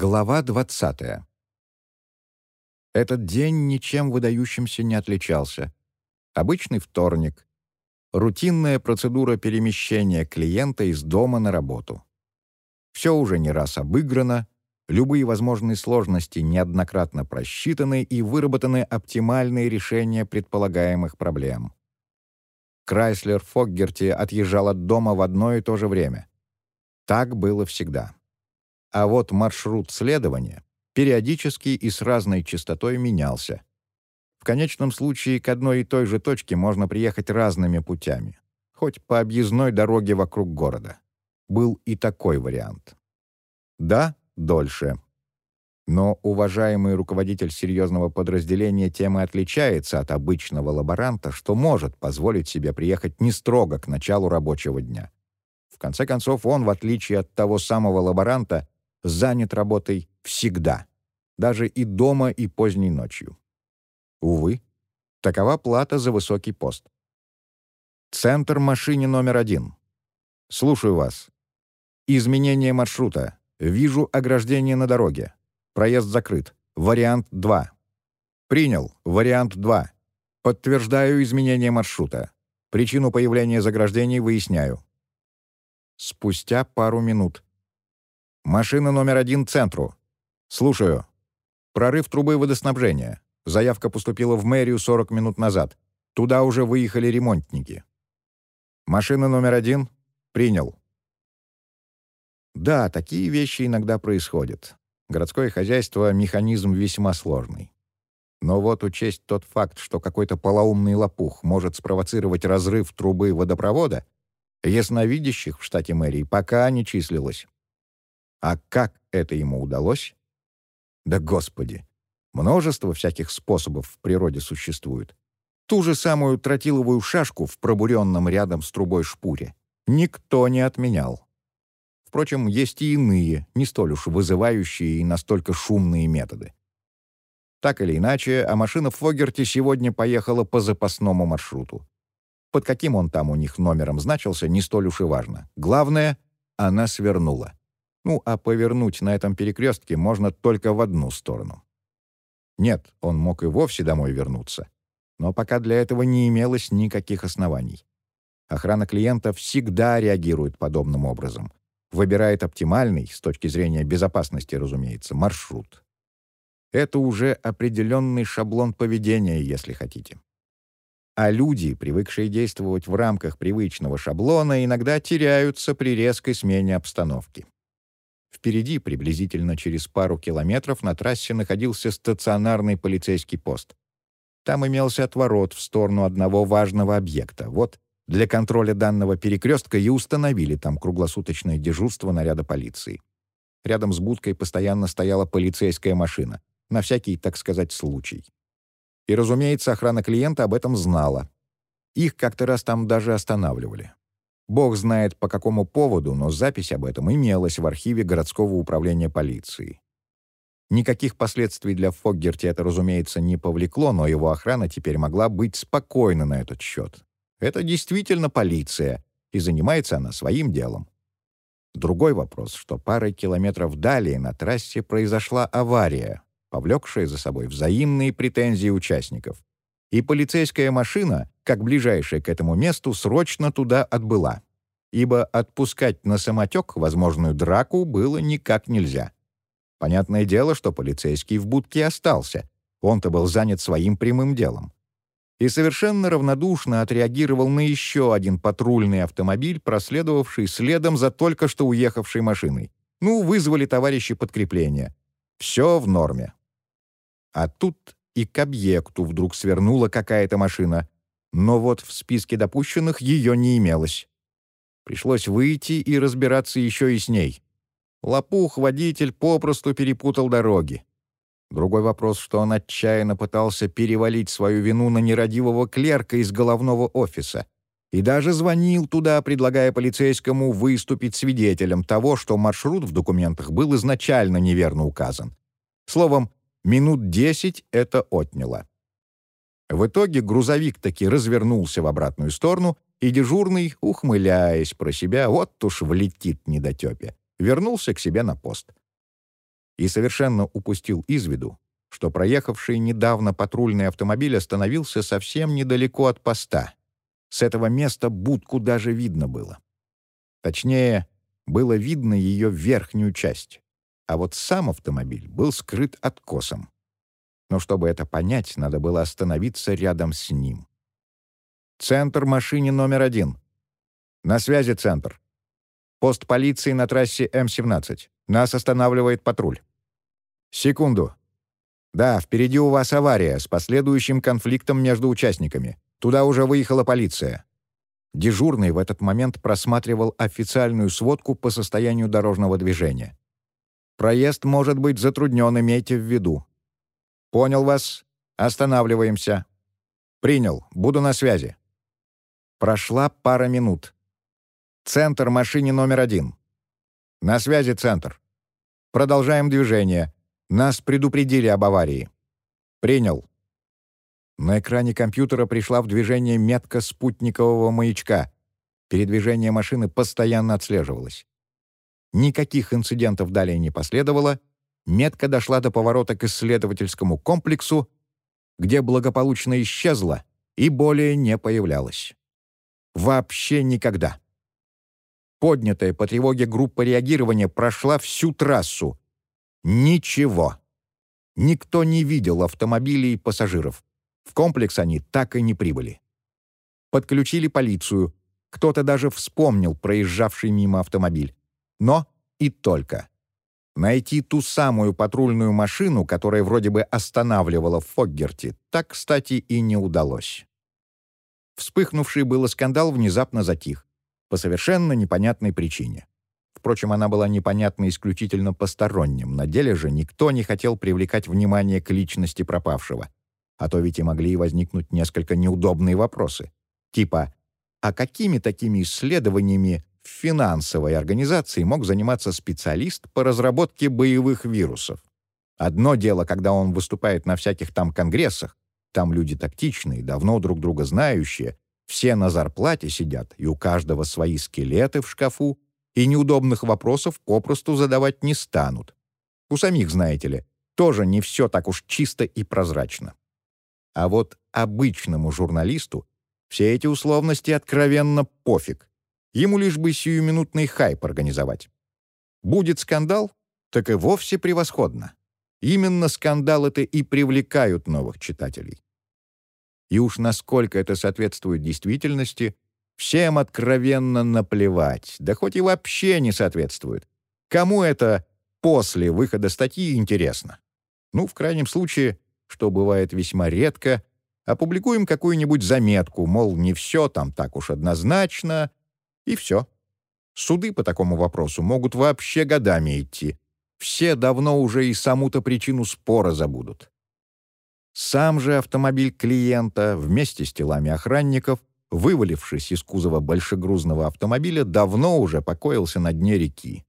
Глава 20. Этот день ничем выдающимся не отличался. Обычный вторник. Рутинная процедура перемещения клиента из дома на работу. Все уже не раз обыграно, любые возможные сложности неоднократно просчитаны и выработаны оптимальные решения предполагаемых проблем. Крайслер Фоггерти отъезжал от дома в одно и то же время. Так было всегда. А вот маршрут следования периодически и с разной частотой менялся. В конечном случае к одной и той же точке можно приехать разными путями, хоть по объездной дороге вокруг города. Был и такой вариант. Да, дольше. Но уважаемый руководитель серьезного подразделения темы отличается от обычного лаборанта, что может позволить себе приехать не строго к началу рабочего дня. В конце концов, он, в отличие от того самого лаборанта, занят работой всегда, даже и дома, и поздней ночью. Увы, такова плата за высокий пост. Центр машине номер один. Слушаю вас. Изменение маршрута. Вижу ограждение на дороге. Проезд закрыт. Вариант 2. Принял. Вариант 2. Подтверждаю изменение маршрута. Причину появления заграждений выясняю. Спустя пару минут. Машина номер один центру. Слушаю. Прорыв трубы водоснабжения. Заявка поступила в мэрию 40 минут назад. Туда уже выехали ремонтники. Машина номер один. Принял. Да, такие вещи иногда происходят. Городское хозяйство — механизм весьма сложный. Но вот учесть тот факт, что какой-то полоумный лопух может спровоцировать разрыв трубы водопровода, ясновидящих в штате мэрии пока не числилось. А как это ему удалось? Да господи! Множество всяких способов в природе существует. Ту же самую тротиловую шашку в пробуренном рядом с трубой шпуре никто не отменял. Впрочем, есть и иные, не столь уж вызывающие и настолько шумные методы. Так или иначе, а машина в Фогерте сегодня поехала по запасному маршруту. Под каким он там у них номером значился, не столь уж и важно. Главное, она свернула. Ну, а повернуть на этом перекрестке можно только в одну сторону. Нет, он мог и вовсе домой вернуться. Но пока для этого не имелось никаких оснований. Охрана клиента всегда реагирует подобным образом. Выбирает оптимальный, с точки зрения безопасности, разумеется, маршрут. Это уже определенный шаблон поведения, если хотите. А люди, привыкшие действовать в рамках привычного шаблона, иногда теряются при резкой смене обстановки. Впереди, приблизительно через пару километров, на трассе находился стационарный полицейский пост. Там имелся отворот в сторону одного важного объекта. Вот для контроля данного перекрестка и установили там круглосуточное дежурство наряда полиции. Рядом с будкой постоянно стояла полицейская машина, на всякий, так сказать, случай. И, разумеется, охрана клиента об этом знала. Их как-то раз там даже останавливали. Бог знает по какому поводу, но запись об этом имелась в архиве городского управления полиции. Никаких последствий для Фоггерти это, разумеется, не повлекло, но его охрана теперь могла быть спокойна на этот счет. Это действительно полиция, и занимается она своим делом. Другой вопрос, что парой километров далее на трассе произошла авария, повлекшая за собой взаимные претензии участников и полицейская машина, как ближайшая к этому месту, срочно туда отбыла, ибо отпускать на самотек возможную драку было никак нельзя. Понятное дело, что полицейский в будке остался, он-то был занят своим прямым делом. И совершенно равнодушно отреагировал на еще один патрульный автомобиль, проследовавший следом за только что уехавшей машиной. Ну, вызвали товарищи подкрепления. Все в норме. А тут и к объекту вдруг свернула какая-то машина, но вот в списке допущенных ее не имелось. Пришлось выйти и разбираться еще и с ней. Лопух-водитель попросту перепутал дороги. Другой вопрос, что он отчаянно пытался перевалить свою вину на нерадивого клерка из головного офиса и даже звонил туда, предлагая полицейскому выступить свидетелем того, что маршрут в документах был изначально неверно указан. Словом, Минут десять это отняло. В итоге грузовик таки развернулся в обратную сторону, и дежурный, ухмыляясь про себя, вот уж влетит недотепе, вернулся к себе на пост. и совершенно упустил из виду, что проехавший недавно патрульный автомобиль остановился совсем недалеко от поста. С этого места будку даже видно было. Точнее, было видно ее верхнюю часть, а вот сам автомобиль был скрыт откосом. Но чтобы это понять, надо было остановиться рядом с ним. «Центр машине номер один. На связи центр. Пост полиции на трассе М-17. Нас останавливает патруль. Секунду. Да, впереди у вас авария с последующим конфликтом между участниками. Туда уже выехала полиция. Дежурный в этот момент просматривал официальную сводку по состоянию дорожного движения. Проезд может быть затруднен, имейте в виду. Понял вас. Останавливаемся. Принял. Буду на связи. Прошла пара минут. Центр машине номер один. На связи центр. Продолжаем движение. Нас предупредили об аварии. Принял. На экране компьютера пришла в движение метка спутникового маячка. Передвижение машины постоянно отслеживалось. Никаких инцидентов далее не последовало. Метка дошла до поворота к исследовательскому комплексу, где благополучно исчезла и более не появлялась. Вообще никогда. Поднятая по тревоге группа реагирования прошла всю трассу. Ничего. Никто не видел автомобилей и пассажиров. В комплекс они так и не прибыли. Подключили полицию. Кто-то даже вспомнил проезжавший мимо автомобиль. Но и только. Найти ту самую патрульную машину, которая вроде бы останавливала в Фоггерте, так, кстати, и не удалось. Вспыхнувший было скандал внезапно затих. По совершенно непонятной причине. Впрочем, она была непонятна исключительно посторонним. На деле же никто не хотел привлекать внимание к личности пропавшего. А то ведь и могли возникнуть несколько неудобные вопросы. Типа, а какими такими исследованиями в финансовой организации мог заниматься специалист по разработке боевых вирусов? Одно дело, когда он выступает на всяких там конгрессах, там люди тактичные, давно друг друга знающие, все на зарплате сидят, и у каждого свои скелеты в шкафу, и неудобных вопросов попросту задавать не станут. У самих, знаете ли, тоже не все так уж чисто и прозрачно. А вот обычному журналисту все эти условности откровенно пофиг. Ему лишь бы сиюминутный хайп организовать. Будет скандал, так и вовсе превосходно. Именно скандалы-то и привлекают новых читателей. И уж насколько это соответствует действительности, всем откровенно наплевать, да хоть и вообще не соответствует. Кому это после выхода статьи интересно? Ну, в крайнем случае, что бывает весьма редко, опубликуем какую-нибудь заметку, мол, не все там так уж однозначно, и все. Суды по такому вопросу могут вообще годами идти. Все давно уже и саму-то причину спора забудут. Сам же автомобиль клиента вместе с телами охранников, вывалившись из кузова большегрузного автомобиля, давно уже покоился на дне реки.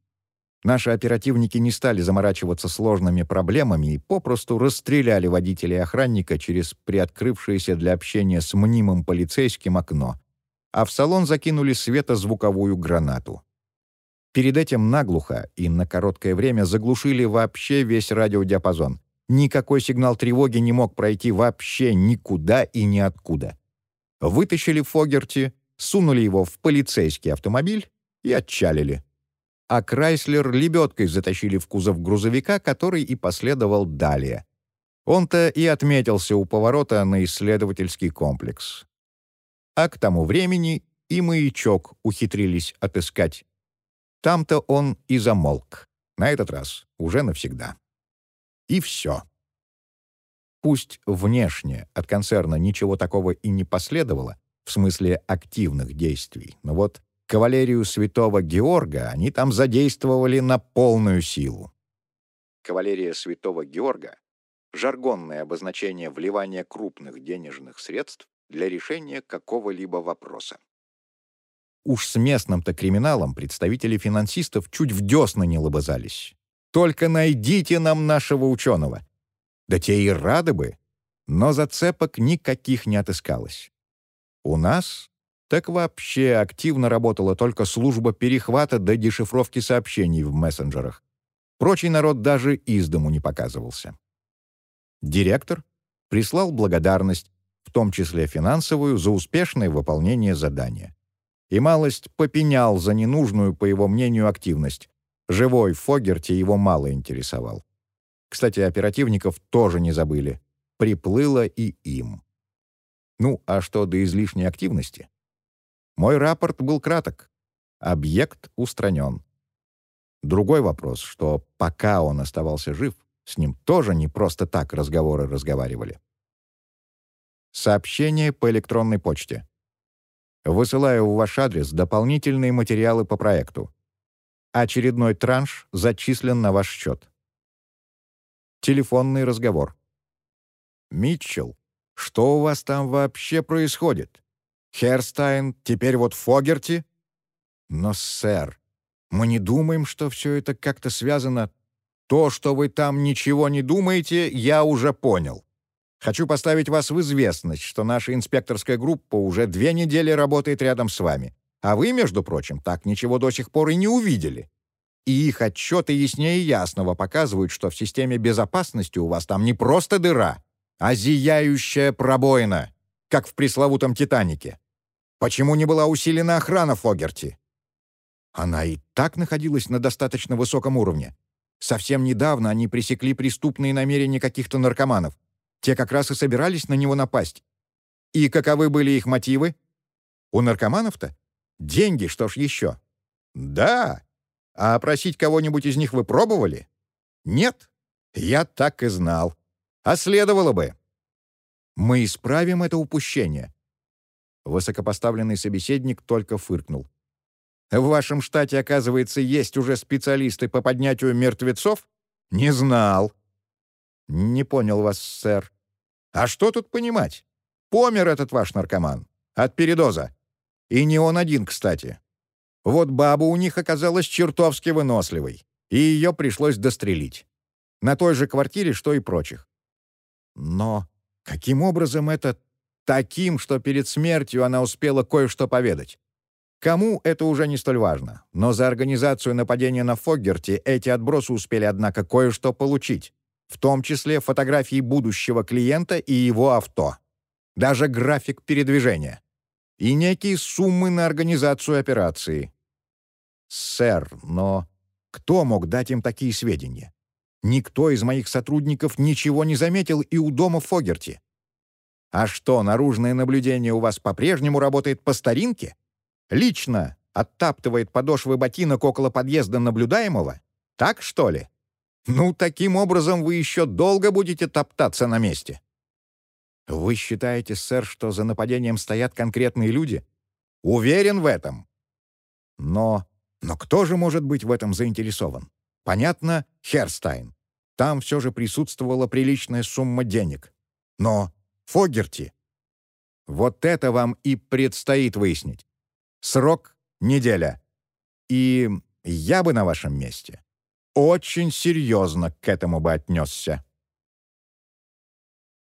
Наши оперативники не стали заморачиваться сложными проблемами и попросту расстреляли водителя и охранника через приоткрывшееся для общения с мнимым полицейским окно, а в салон закинули светозвуковую гранату. Перед этим наглухо и на короткое время заглушили вообще весь радиодиапазон, Никакой сигнал тревоги не мог пройти вообще никуда и ниоткуда. Вытащили Фогерти, сунули его в полицейский автомобиль и отчалили. А Крайслер лебедкой затащили в кузов грузовика, который и последовал далее. Он-то и отметился у поворота на исследовательский комплекс. А к тому времени и маячок ухитрились отыскать. Там-то он и замолк. На этот раз уже навсегда. И все. Пусть внешне от концерна ничего такого и не последовало, в смысле активных действий, но вот кавалерию святого Георга они там задействовали на полную силу. Кавалерия святого Георга — жаргонное обозначение вливания крупных денежных средств для решения какого-либо вопроса. Уж с местным-то криминалом представители финансистов чуть в десна не лобызались. Только найдите нам нашего ученого. Да те и рады бы, но зацепок никаких не отыскалось. У нас так вообще активно работала только служба перехвата до дешифровки сообщений в мессенджерах. Прочий народ даже из дому не показывался. Директор прислал благодарность, в том числе финансовую, за успешное выполнение задания. И малость попенял за ненужную, по его мнению, активность. Живой Фогерти его мало интересовал. Кстати, оперативников тоже не забыли. Приплыло и им. Ну, а что до излишней активности? Мой рапорт был краток. Объект устранен. Другой вопрос, что пока он оставался жив, с ним тоже не просто так разговоры разговаривали. Сообщение по электронной почте. Высылаю в ваш адрес дополнительные материалы по проекту. Очередной транш зачислен на ваш счет. Телефонный разговор. «Митчелл, что у вас там вообще происходит? Херстайн, теперь вот Фогерти?» «Но, сэр, мы не думаем, что все это как-то связано. То, что вы там ничего не думаете, я уже понял. Хочу поставить вас в известность, что наша инспекторская группа уже две недели работает рядом с вами. А вы, между прочим, так ничего до сих пор и не увидели. И их отчеты яснее ясного показывают, что в системе безопасности у вас там не просто дыра, а зияющая пробоина, как в пресловутом «Титанике». Почему не была усилена охрана Фогерти? Она и так находилась на достаточно высоком уровне. Совсем недавно они пресекли преступные намерения каких-то наркоманов. Те как раз и собирались на него напасть. И каковы были их мотивы? У наркоманов-то? Деньги, что ж еще? Да. А опросить кого-нибудь из них вы пробовали? Нет. Я так и знал. А следовало бы. Мы исправим это упущение. Высокопоставленный собеседник только фыркнул. В вашем штате, оказывается, есть уже специалисты по поднятию мертвецов? Не знал. Не понял вас, сэр. А что тут понимать? Помер этот ваш наркоман. От передоза. И не он один, кстати. Вот баба у них оказалась чертовски выносливой, и ее пришлось дострелить. На той же квартире, что и прочих. Но каким образом это таким, что перед смертью она успела кое-что поведать? Кому это уже не столь важно, но за организацию нападения на Фоггерти эти отбросы успели, однако, кое-что получить, в том числе фотографии будущего клиента и его авто, даже график передвижения и некие суммы на организацию операции. Сэр, но кто мог дать им такие сведения? Никто из моих сотрудников ничего не заметил и у дома Фогерти. А что, наружное наблюдение у вас по-прежнему работает по старинке? Лично оттаптывает подошвы ботинок около подъезда наблюдаемого? Так, что ли? Ну, таким образом вы еще долго будете топтаться на месте. Вы считаете, сэр, что за нападением стоят конкретные люди? Уверен в этом. Но... Но кто же может быть в этом заинтересован? Понятно, Херстайн. Там все же присутствовала приличная сумма денег. Но Фогерти... Вот это вам и предстоит выяснить. Срок — неделя. И я бы на вашем месте очень серьезно к этому бы отнесся.